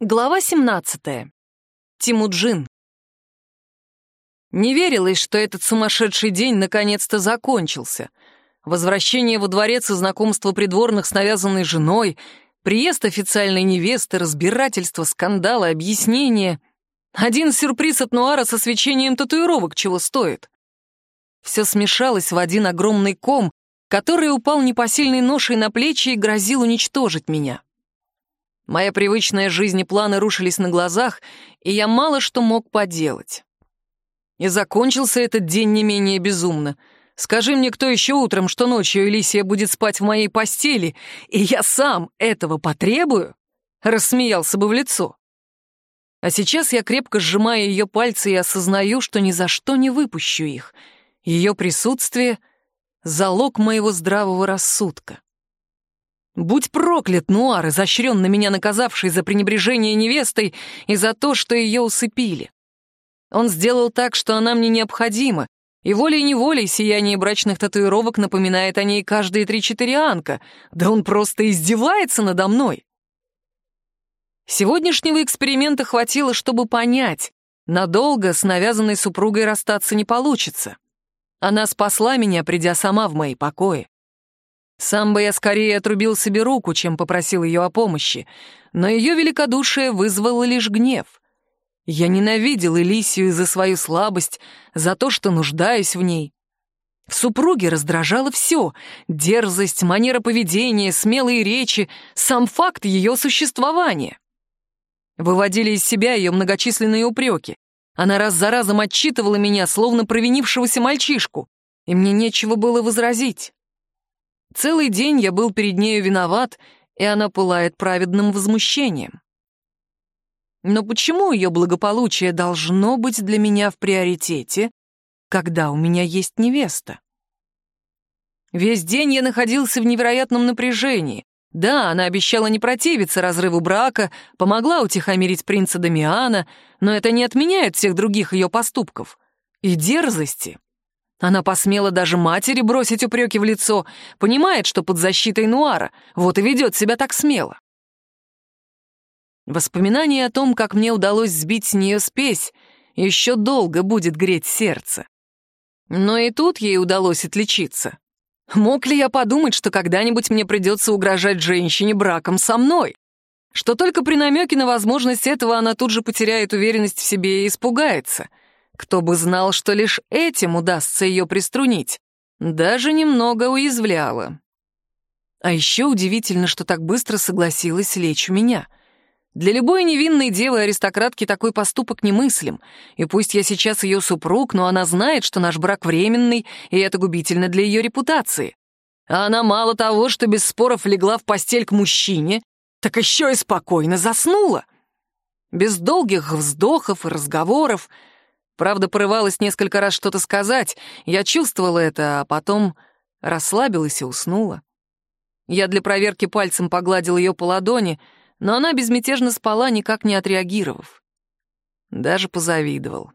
Глава 17. Тимуджин. Не верилось, что этот сумасшедший день наконец-то закончился. Возвращение во дворец и знакомство придворных с навязанной женой, приезд официальной невесты, разбирательство, скандалы, объяснения. Один сюрприз от Нуара со свечением татуировок чего стоит. Все смешалось в один огромный ком, который упал непосильной ношей на плечи и грозил уничтожить меня. Моя привычная жизнь и планы рушились на глазах, и я мало что мог поделать. И закончился этот день не менее безумно. Скажи мне кто еще утром, что ночью Элисия будет спать в моей постели, и я сам этого потребую? Рассмеялся бы в лицо. А сейчас я крепко сжимаю ее пальцы и осознаю, что ни за что не выпущу их. Ее присутствие — залог моего здравого рассудка. Будь проклят, Нуар, изощренно меня наказавший за пренебрежение невестой и за то, что ее усыпили. Он сделал так, что она мне необходима, и волей-неволей сияние брачных татуировок напоминает о ней каждые три-четыре анка. Да он просто издевается надо мной. Сегодняшнего эксперимента хватило, чтобы понять, надолго с навязанной супругой расстаться не получится. Она спасла меня, придя сама в мои покои. Сам бы я скорее отрубил себе руку, чем попросил ее о помощи, но ее великодушие вызвало лишь гнев. Я ненавидел Элисию за свою слабость, за то, что нуждаюсь в ней. В супруге раздражало все — дерзость, манера поведения, смелые речи, сам факт ее существования. Выводили из себя ее многочисленные упреки. Она раз за разом отчитывала меня, словно провинившегося мальчишку, и мне нечего было возразить. Целый день я был перед нею виноват, и она пылает праведным возмущением. Но почему ее благополучие должно быть для меня в приоритете, когда у меня есть невеста? Весь день я находился в невероятном напряжении. Да, она обещала не противиться разрыву брака, помогла утихомирить принца Дамиана, но это не отменяет всех других ее поступков. И дерзости, она посмела даже матери бросить упреки в лицо, понимает, что под защитой Нуара, вот и ведет себя так смело. Воспоминание о том, как мне удалось сбить с нее спесь, еще долго будет греть сердце. Но и тут ей удалось отличиться. Мог ли я подумать, что когда-нибудь мне придется угрожать женщине браком со мной? Что только при намеке на возможность этого она тут же потеряет уверенность в себе и испугается — кто бы знал, что лишь этим удастся ее приструнить, даже немного уязвляла. А еще удивительно, что так быстро согласилась лечь у меня. Для любой невинной девы-аристократки такой поступок немыслим, и пусть я сейчас ее супруг, но она знает, что наш брак временный, и это губительно для ее репутации. А она мало того, что без споров легла в постель к мужчине, так еще и спокойно заснула. Без долгих вздохов и разговоров — Правда, порывалась несколько раз что-то сказать, я чувствовала это, а потом расслабилась и уснула. Я для проверки пальцем погладил ее по ладони, но она безмятежно спала, никак не отреагировав. Даже позавидовал.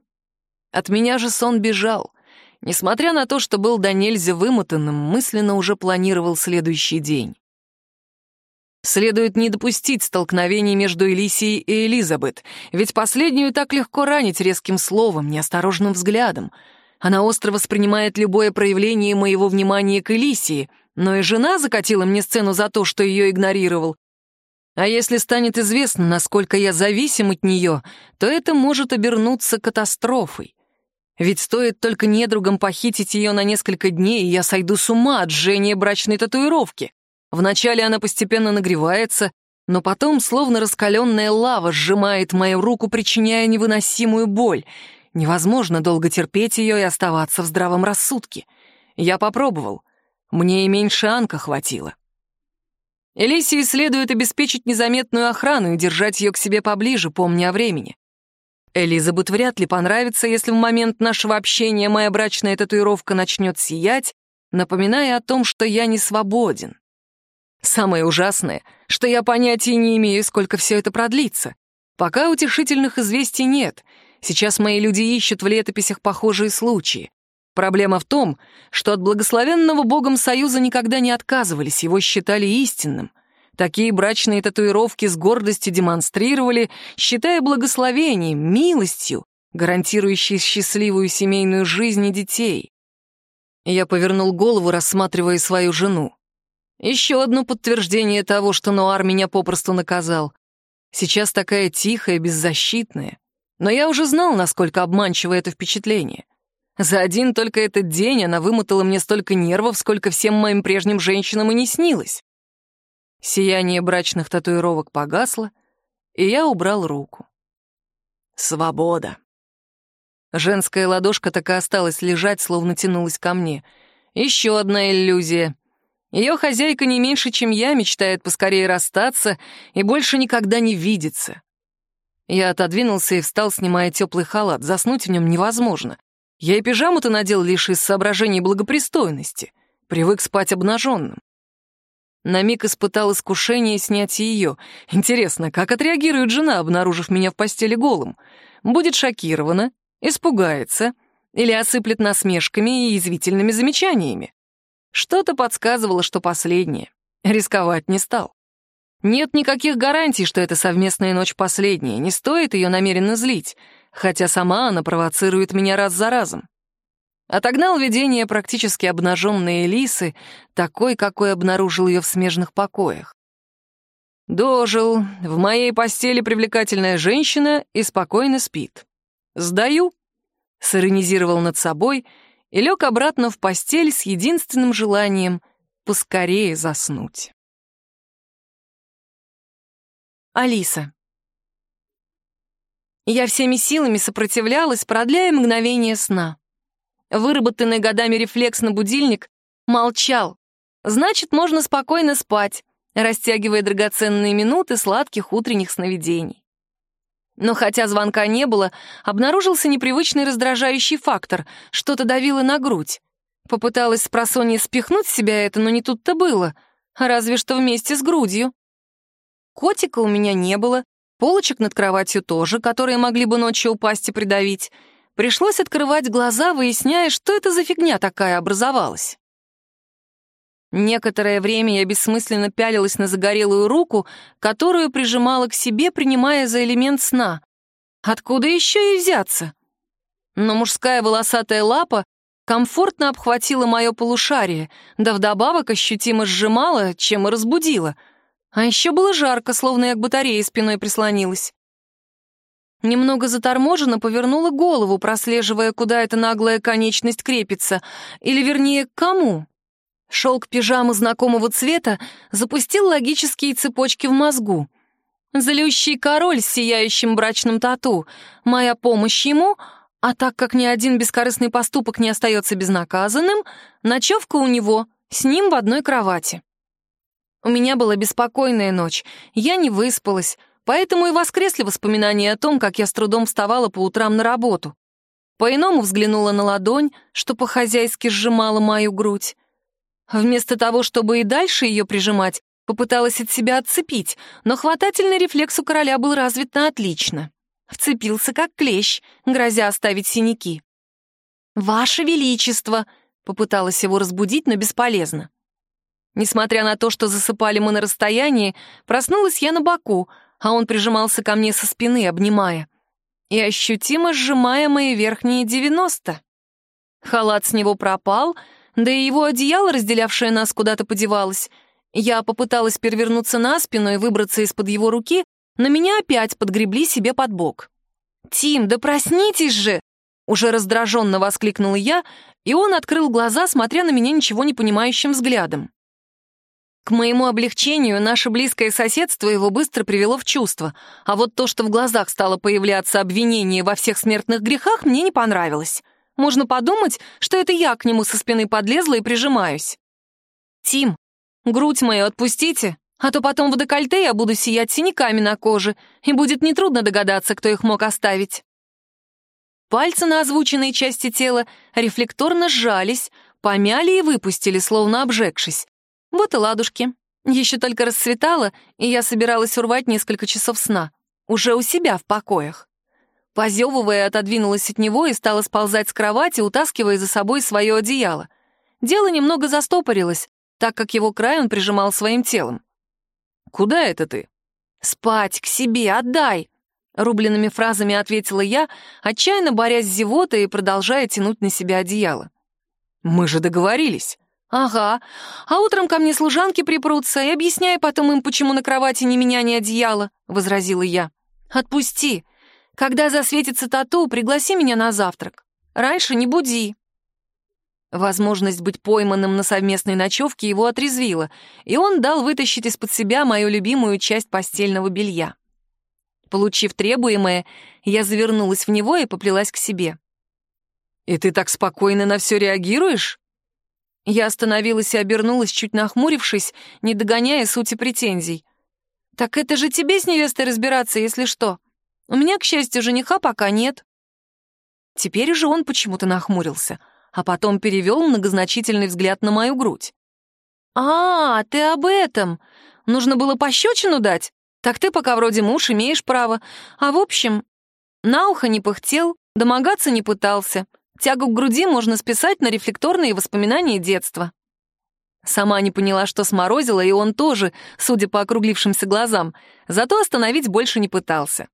От меня же сон бежал. Несмотря на то, что был до нельзя вымотанным, мысленно уже планировал следующий день. Следует не допустить столкновений между Элисией и Элизабет, ведь последнюю так легко ранить резким словом, неосторожным взглядом. Она остро воспринимает любое проявление моего внимания к Элисии, но и жена закатила мне сцену за то, что ее игнорировал. А если станет известно, насколько я зависим от нее, то это может обернуться катастрофой. Ведь стоит только недругам похитить ее на несколько дней, и я сойду с ума от жжения брачной татуировки. Вначале она постепенно нагревается, но потом, словно раскаленная лава, сжимает мою руку, причиняя невыносимую боль. Невозможно долго терпеть ее и оставаться в здравом рассудке. Я попробовал. Мне и меньше Анка хватило. Элисии следует обеспечить незаметную охрану и держать ее к себе поближе, помня о времени. Элизабет вряд ли понравится, если в момент нашего общения моя брачная татуировка начнет сиять, напоминая о том, что я не свободен. Самое ужасное, что я понятия не имею, сколько все это продлится. Пока утешительных известий нет. Сейчас мои люди ищут в летописях похожие случаи. Проблема в том, что от благословенного Богом Союза никогда не отказывались, его считали истинным. Такие брачные татуировки с гордостью демонстрировали, считая благословением, милостью, гарантирующей счастливую семейную жизнь и детей. Я повернул голову, рассматривая свою жену. Еще одно подтверждение того, что Нуар меня попросту наказал. Сейчас такая тихая, беззащитная. Но я уже знал, насколько обманчиво это впечатление. За один только этот день она вымотала мне столько нервов, сколько всем моим прежним женщинам и не снилось. Сияние брачных татуировок погасло, и я убрал руку. Свобода. Женская ладошка так и осталась лежать, словно тянулась ко мне. Еще одна иллюзия. Ее хозяйка не меньше, чем я, мечтает поскорее расстаться и больше никогда не видеться. Я отодвинулся и встал, снимая теплый халат. Заснуть в нем невозможно. Я и пижаму-то надел лишь из соображений благопристойности. Привык спать обнаженным. На миг испытал искушение снять ее. Интересно, как отреагирует жена, обнаружив меня в постели голым? Будет шокирована, испугается или осыплет насмешками и язвительными замечаниями? Что-то подсказывало, что последнее. Рисковать не стал. Нет никаких гарантий, что эта совместная ночь последняя, не стоит ее намеренно злить, хотя сама она провоцирует меня раз за разом. Отогнал видение практически обнаженной Элисы, такой, какой обнаружил ее в смежных покоях. Дожил, в моей постели привлекательная женщина и спокойно спит. Сдаю, сиронизировал над собой и лег обратно в постель с единственным желанием поскорее заснуть. Алиса. Я всеми силами сопротивлялась, продляя мгновение сна. Выработанный годами рефлекс на будильник молчал. Значит, можно спокойно спать, растягивая драгоценные минуты сладких утренних сновидений. Но хотя звонка не было, обнаружился непривычный раздражающий фактор, что-то давило на грудь. Попыталась с просонья спихнуть себя это, но не тут-то было, разве что вместе с грудью. Котика у меня не было, полочек над кроватью тоже, которые могли бы ночью упасть и придавить — Пришлось открывать глаза, выясняя, что это за фигня такая образовалась. Некоторое время я бессмысленно пялилась на загорелую руку, которую прижимала к себе, принимая за элемент сна. Откуда еще и взяться? Но мужская волосатая лапа комфортно обхватила мое полушарие, да вдобавок ощутимо сжимала, чем и разбудила. А еще было жарко, словно я к батарее спиной прислонилась. Немного заторможенно повернула голову, прослеживая, куда эта наглая конечность крепится, или, вернее, к кому. Шелк пижамы знакомого цвета запустил логические цепочки в мозгу. Залющий король с сияющим брачным тату, моя помощь ему, а так как ни один бескорыстный поступок не остается безнаказанным, ночевка у него, с ним в одной кровати. У меня была беспокойная ночь, я не выспалась, Поэтому и воскресли воспоминания о том, как я с трудом вставала по утрам на работу. По-иному взглянула на ладонь, что по-хозяйски сжимала мою грудь. Вместо того, чтобы и дальше ее прижимать, попыталась от себя отцепить, но хватательный рефлекс у короля был развит на отлично. Вцепился как клещ, грозя оставить синяки. «Ваше Величество!» — попыталась его разбудить, но бесполезно. Несмотря на то, что засыпали мы на расстоянии, проснулась я на боку, а он прижимался ко мне со спины, обнимая. И ощутимо сжимая мои верхние девяносто. Халат с него пропал, да и его одеяло, разделявшее нас, куда-то подевалось. Я попыталась перевернуться на спину и выбраться из-под его руки, но меня опять подгребли себе под бок. «Тим, да проснитесь же!» Уже раздраженно воскликнула я, и он открыл глаза, смотря на меня ничего не понимающим взглядом. К моему облегчению, наше близкое соседство его быстро привело в чувство, а вот то, что в глазах стало появляться обвинение во всех смертных грехах, мне не понравилось. Можно подумать, что это я к нему со спины подлезла и прижимаюсь. «Тим, грудь мою отпустите, а то потом в декольте я буду сиять синяками на коже, и будет нетрудно догадаться, кто их мог оставить». Пальцы на озвученной части тела рефлекторно сжались, помяли и выпустили, словно обжегшись. Вот и ладушки. Еще только расцветало, и я собиралась урвать несколько часов сна. Уже у себя в покоях. Позевывая, отодвинулась от него и стала сползать с кровати, утаскивая за собой свое одеяло. Дело немного застопорилось, так как его край он прижимал своим телом. Куда это ты?» «Спать, к себе, отдай!» Рубленными фразами ответила я, отчаянно борясь с зевотой и продолжая тянуть на себя одеяло. «Мы же договорились». «Ага. А утром ко мне служанки припрутся, и объясняй потом им, почему на кровати ни меня, ни одеяла», — возразила я. «Отпусти. Когда засветится тату, пригласи меня на завтрак. Раньше не буди». Возможность быть пойманным на совместной ночевке его отрезвила, и он дал вытащить из-под себя мою любимую часть постельного белья. Получив требуемое, я завернулась в него и поплелась к себе. «И ты так спокойно на все реагируешь?» Я остановилась и обернулась, чуть нахмурившись, не догоняя сути претензий. «Так это же тебе с невестой разбираться, если что. У меня, к счастью, жениха пока нет». Теперь же он почему-то нахмурился — а потом перевел многозначительный взгляд на мою грудь. «А, ты об этом! Нужно было пощечину дать? Так ты пока вроде муж имеешь право. А в общем, на ухо не пыхтел, домогаться не пытался. Тягу к груди можно списать на рефлекторные воспоминания детства». Сама не поняла, что сморозила, и он тоже, судя по округлившимся глазам, зато остановить больше не пытался.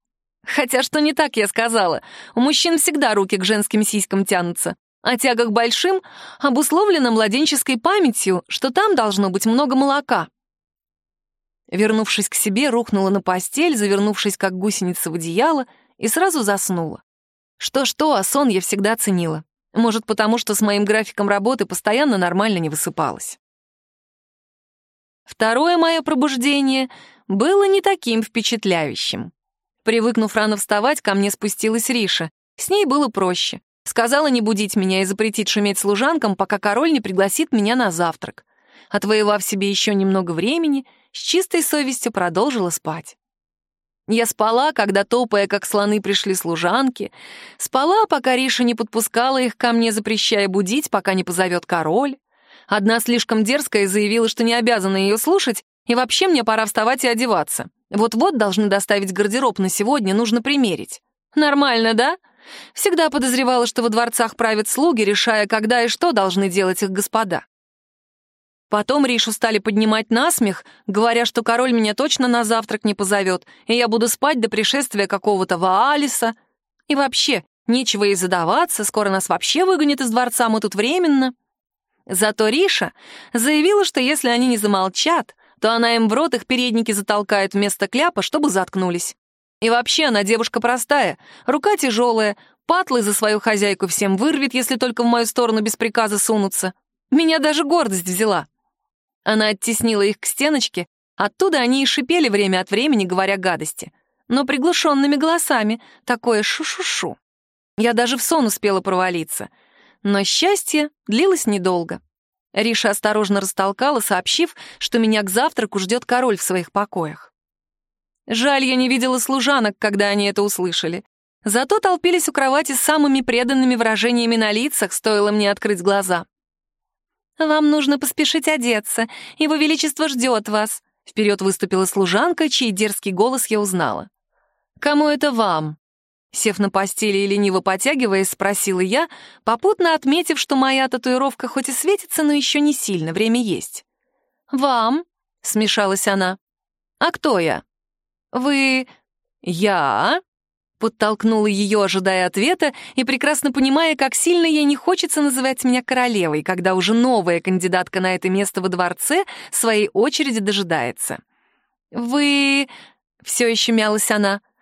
Хотя что не так я сказала, у мужчин всегда руки к женским сиськам тянутся а тяга большим обусловлена младенческой памятью, что там должно быть много молока. Вернувшись к себе, рухнула на постель, завернувшись как гусеница в одеяло, и сразу заснула. Что-что, а сон я всегда ценила. Может, потому что с моим графиком работы постоянно нормально не высыпалась. Второе мое пробуждение было не таким впечатляющим. Привыкнув рано вставать, ко мне спустилась Риша. С ней было проще. Сказала не будить меня и запретить шуметь служанкам, пока король не пригласит меня на завтрак. Отвоевав себе еще немного времени, с чистой совестью продолжила спать. Я спала, когда, топая, как слоны, пришли служанки. Спала, пока Риша не подпускала их ко мне, запрещая будить, пока не позовет король. Одна слишком дерзкая заявила, что не обязана ее слушать, и вообще мне пора вставать и одеваться. Вот-вот должны доставить гардероб на сегодня, нужно примерить. Нормально, да? Всегда подозревала, что во дворцах правят слуги, решая, когда и что должны делать их господа. Потом Ришу стали поднимать на смех, говоря, что король меня точно на завтрак не позовет, и я буду спать до пришествия какого-то Ваалиса. И вообще, нечего ей задаваться, скоро нас вообще выгонят из дворца, мы тут временно. Зато Риша заявила, что если они не замолчат, то она им в рот их передники затолкает вместо кляпа, чтобы заткнулись. И вообще она девушка простая, рука тяжелая, патлы за свою хозяйку всем вырвет, если только в мою сторону без приказа сунутся. Меня даже гордость взяла. Она оттеснила их к стеночке, оттуда они и шипели время от времени, говоря гадости. Но приглушенными голосами, такое шу-шу-шу. Я даже в сон успела провалиться. Но счастье длилось недолго. Риша осторожно растолкала, сообщив, что меня к завтраку ждет король в своих покоях. Жаль, я не видела служанок, когда они это услышали. Зато толпились у кровати с самыми преданными выражениями на лицах, стоило мне открыть глаза. «Вам нужно поспешить одеться, его величество ждет вас», — вперед выступила служанка, чей дерзкий голос я узнала. «Кому это вам?» Сев на постели и лениво потягиваясь, спросила я, попутно отметив, что моя татуировка хоть и светится, но еще не сильно, время есть. «Вам?» — смешалась она. «А кто я?» «Вы... я?» Подтолкнула ее, ожидая ответа, и прекрасно понимая, как сильно ей не хочется называть меня королевой, когда уже новая кандидатка на это место во дворце своей очереди дожидается. «Вы...» — все еще мялась она. «Вы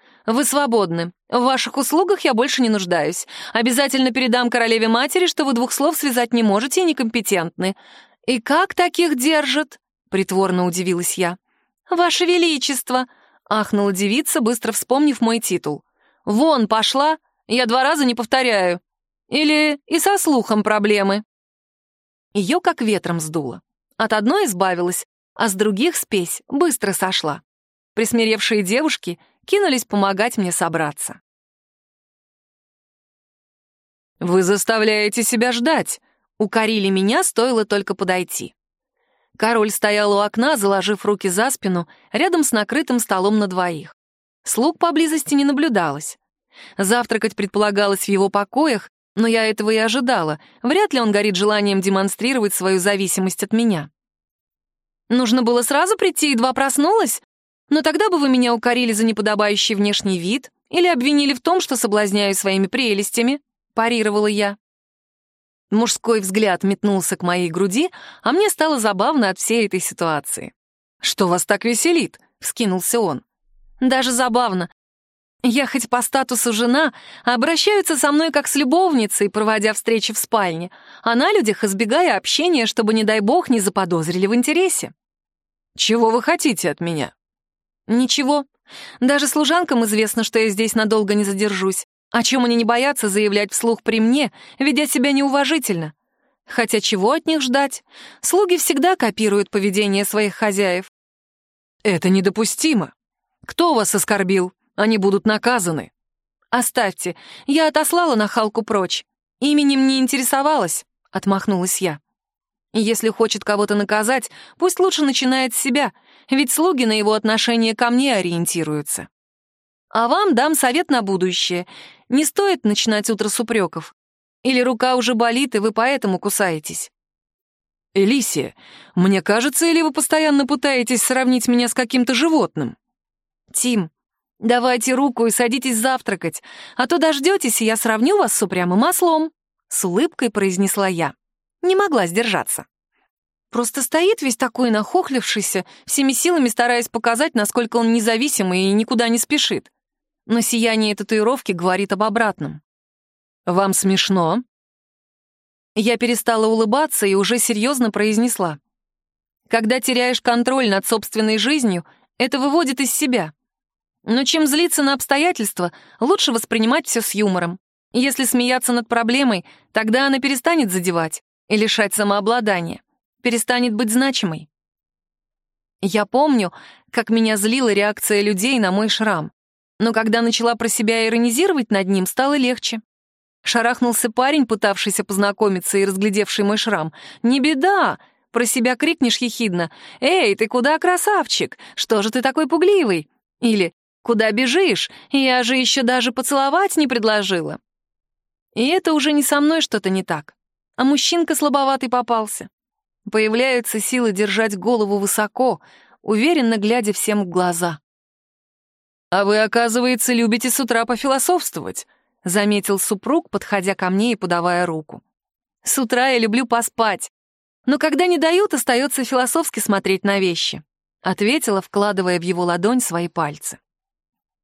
свободны. В ваших услугах я больше не нуждаюсь. Обязательно передам королеве-матери, что вы двух слов связать не можете и некомпетентны. И как таких держат?» — притворно удивилась я. «Ваше Величество!» — ахнула девица, быстро вспомнив мой титул. «Вон, пошла! Я два раза не повторяю. Или и со слухом проблемы». Ее как ветром сдуло. От одной избавилась, а с других спесь быстро сошла. Присмиревшие девушки кинулись помогать мне собраться. «Вы заставляете себя ждать», — укорили меня, стоило только подойти. Король стоял у окна, заложив руки за спину, рядом с накрытым столом на двоих. Слуг поблизости не наблюдалось. Завтракать предполагалось в его покоях, но я этого и ожидала. Вряд ли он горит желанием демонстрировать свою зависимость от меня. Нужно было сразу прийти, едва проснулась? Но тогда бы вы меня укорили за неподобающий внешний вид или обвинили в том, что соблазняю своими прелестями», — парировала я. Мужской взгляд метнулся к моей груди, а мне стало забавно от всей этой ситуации. «Что вас так веселит?» — вскинулся он. «Даже забавно. Я хоть по статусу жена, обращаются со мной как с любовницей, проводя встречи в спальне, а на людях избегая общения, чтобы, не дай бог, не заподозрили в интересе. Чего вы хотите от меня? Ничего. Даже служанкам известно, что я здесь надолго не задержусь. О чем они не боятся заявлять вслух при мне, ведя себя неуважительно. Хотя чего от них ждать? Слуги всегда копируют поведение своих хозяев. Это недопустимо. Кто вас оскорбил? Они будут наказаны. Оставьте, я отослала нахалку прочь. Именем не интересовалась, отмахнулась я. Если хочет кого-то наказать, пусть лучше начинает с себя, ведь слуги на его отношение ко мне ориентируются. А вам дам совет на будущее. Не стоит начинать утро с упреков. Или рука уже болит, и вы поэтому кусаетесь. Элисия, мне кажется, или вы постоянно пытаетесь сравнить меня с каким-то животным? Тим, «Давайте руку и садитесь завтракать, а то дождетесь, и я сравню вас с упрямым ослом», — с улыбкой произнесла я. Не могла сдержаться. Просто стоит весь такой нахохлившийся, всеми силами стараясь показать, насколько он независимый и никуда не спешит. Но сияние татуировки говорит об обратном. «Вам смешно?» Я перестала улыбаться и уже серьезно произнесла. «Когда теряешь контроль над собственной жизнью, это выводит из себя. Но чем злиться на обстоятельства, лучше воспринимать все с юмором. Если смеяться над проблемой, тогда она перестанет задевать и лишать самообладания, перестанет быть значимой. Я помню, как меня злила реакция людей на мой шрам. Но когда начала про себя иронизировать над ним, стало легче. Шарахнулся парень, пытавшийся познакомиться и разглядевший мой шрам. «Не беда!» Про себя крикнешь ехидно. «Эй, ты куда, красавчик? Что же ты такой пугливый?» Или Куда бежишь? Я же еще даже поцеловать не предложила. И это уже не со мной что-то не так, а мужчинка слабоватый попался. Появляются силы держать голову высоко, уверенно глядя всем в глаза. «А вы, оказывается, любите с утра пофилософствовать», — заметил супруг, подходя ко мне и подавая руку. «С утра я люблю поспать, но когда не дают, остается философски смотреть на вещи», — ответила, вкладывая в его ладонь свои пальцы.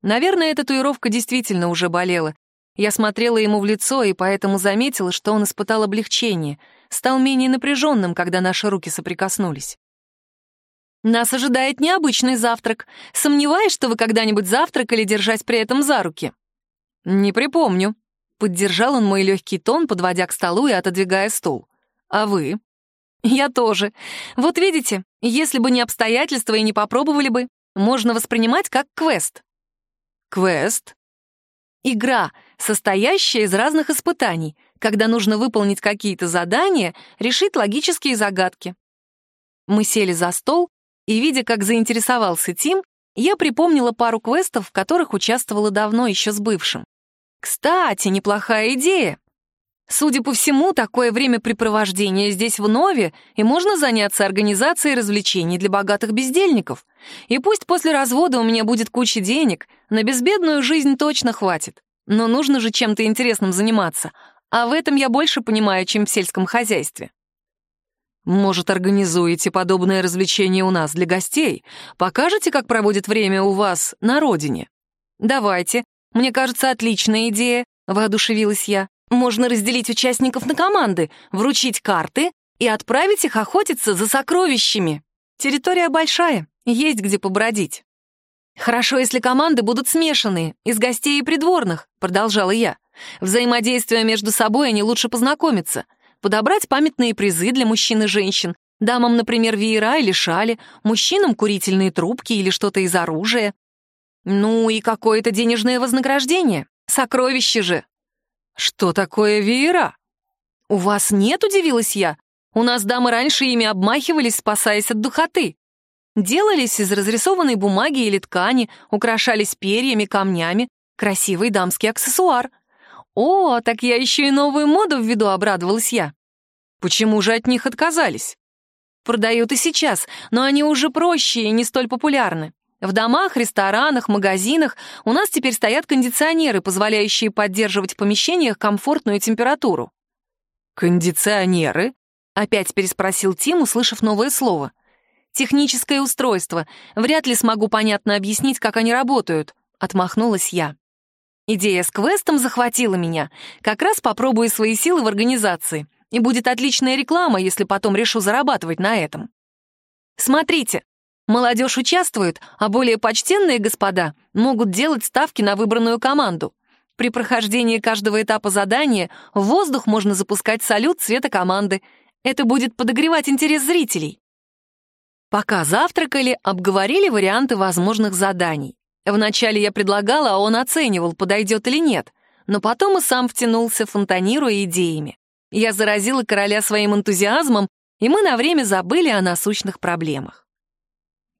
Наверное, эта татуировка действительно уже болела. Я смотрела ему в лицо и поэтому заметила, что он испытал облегчение, стал менее напряженным, когда наши руки соприкоснулись. «Нас ожидает необычный завтрак. Сомневаюсь, что вы когда-нибудь завтракали, держась при этом за руки?» «Не припомню», — поддержал он мой легкий тон, подводя к столу и отодвигая стул. «А вы?» «Я тоже. Вот видите, если бы не обстоятельства и не попробовали бы, можно воспринимать как квест. Квест. Игра, состоящая из разных испытаний, когда нужно выполнить какие-то задания, решить логические загадки. Мы сели за стол, и, видя, как заинтересовался Тим, я припомнила пару квестов, в которых участвовала давно, еще с бывшим. Кстати, неплохая идея. Судя по всему, такое времяпрепровождение здесь в Нове, и можно заняться организацией развлечений для богатых бездельников. И пусть после развода у меня будет куча денег, на безбедную жизнь точно хватит. Но нужно же чем-то интересным заниматься, а в этом я больше понимаю, чем в сельском хозяйстве. Может, организуете подобное развлечение у нас для гостей? Покажете, как проводит время у вас на родине? Давайте. Мне кажется, отличная идея, воодушевилась я. Можно разделить участников на команды, вручить карты и отправить их охотиться за сокровищами. Территория большая, есть где побродить. «Хорошо, если команды будут смешанные, из гостей и придворных», — продолжала я. «Взаимодействие между собой они лучше познакомиться. Подобрать памятные призы для мужчин и женщин. Дамам, например, веера или шали, мужчинам курительные трубки или что-то из оружия. Ну и какое-то денежное вознаграждение. Сокровище же. «Что такое веера?» «У вас нет?» — удивилась я. «У нас дамы раньше ими обмахивались, спасаясь от духоты. Делались из разрисованной бумаги или ткани, украшались перьями, камнями. Красивый дамский аксессуар. О, так я еще и новую моду введу, обрадовалась я. Почему же от них отказались? Продают и сейчас, но они уже проще и не столь популярны. В домах, ресторанах, магазинах у нас теперь стоят кондиционеры, позволяющие поддерживать в помещениях комфортную температуру. «Кондиционеры?» — опять переспросил Тим, услышав новое слово. «Техническое устройство. Вряд ли смогу понятно объяснить, как они работают», — отмахнулась я. Идея с квестом захватила меня. Как раз попробую свои силы в организации. И будет отличная реклама, если потом решу зарабатывать на этом. Смотрите, молодежь участвует, а более почтенные господа могут делать ставки на выбранную команду. При прохождении каждого этапа задания в воздух можно запускать салют цвета команды. Это будет подогревать интерес зрителей. Пока завтракали, обговорили варианты возможных заданий. Вначале я предлагала, а он оценивал, подойдет или нет, но потом и сам втянулся, фонтанируя идеями. Я заразила короля своим энтузиазмом, и мы на время забыли о насущных проблемах.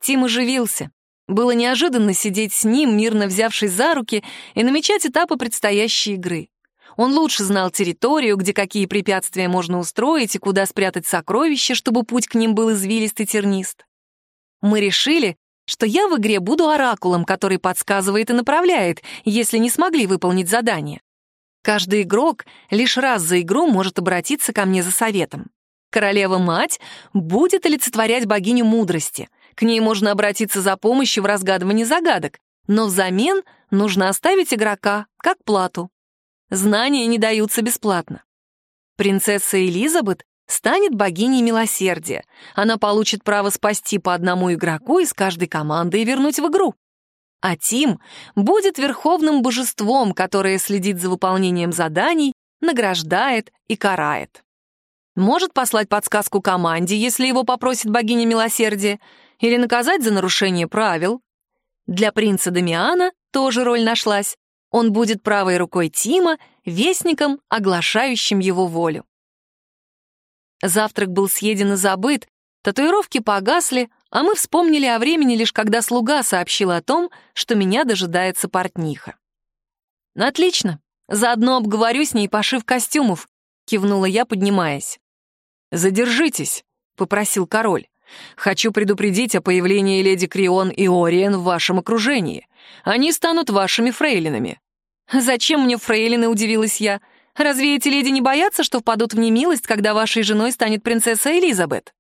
Тим оживился. Было неожиданно сидеть с ним, мирно взявшись за руки, и намечать этапы предстоящей игры. Он лучше знал территорию, где какие препятствия можно устроить и куда спрятать сокровища, чтобы путь к ним был извилист и тернист. Мы решили, что я в игре буду оракулом, который подсказывает и направляет, если не смогли выполнить задание. Каждый игрок лишь раз за игру может обратиться ко мне за советом. Королева-мать будет олицетворять богиню мудрости. К ней можно обратиться за помощью в разгадывании загадок, но взамен нужно оставить игрока как плату. Знания не даются бесплатно. Принцесса Элизабет станет богиней милосердия. Она получит право спасти по одному игроку из каждой команды и вернуть в игру. А Тим будет верховным божеством, которое следит за выполнением заданий, награждает и карает. Может послать подсказку команде, если его попросит богиня милосердия, или наказать за нарушение правил. Для принца Дамиана тоже роль нашлась. Он будет правой рукой Тима, вестником, оглашающим его волю. Завтрак был съеден и забыт, татуировки погасли, а мы вспомнили о времени лишь когда слуга сообщил о том, что меня дожидается портниха. «Отлично, заодно обговорю с ней пошив костюмов», — кивнула я, поднимаясь. «Задержитесь», — попросил король. «Хочу предупредить о появлении леди Крион и Ориен в вашем окружении. Они станут вашими фрейлинами». «Зачем мне фрейлины?» — удивилась я. Разве эти леди не боятся, что впадут в немилость, когда вашей женой станет принцесса Элизабет?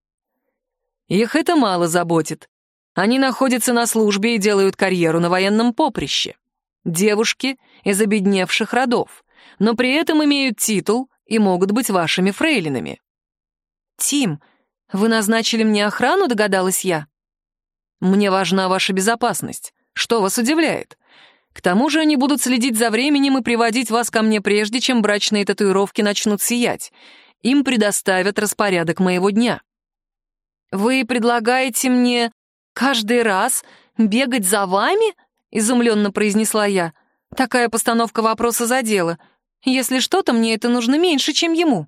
Их это мало заботит. Они находятся на службе и делают карьеру на военном поприще. Девушки из обедневших родов, но при этом имеют титул и могут быть вашими фрейлинами. «Тим, вы назначили мне охрану?» — догадалась я. «Мне важна ваша безопасность. Что вас удивляет? К тому же они будут следить за временем и приводить вас ко мне прежде, чем брачные татуировки начнут сиять. Им предоставят распорядок моего дня. Вы предлагаете мне каждый раз бегать за вами? Изумленно произнесла я. Такая постановка вопроса задела. Если что-то, мне это нужно меньше, чем ему.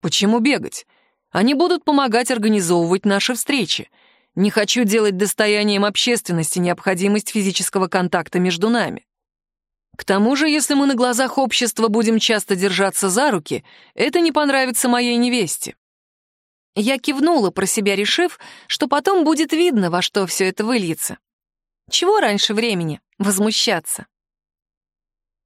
Почему бегать? Они будут помогать организовывать наши встречи. Не хочу делать достоянием общественности необходимость физического контакта между нами. К тому же, если мы на глазах общества будем часто держаться за руки, это не понравится моей невесте. Я кивнула, про себя решив, что потом будет видно, во что все это выльется. Чего раньше времени возмущаться?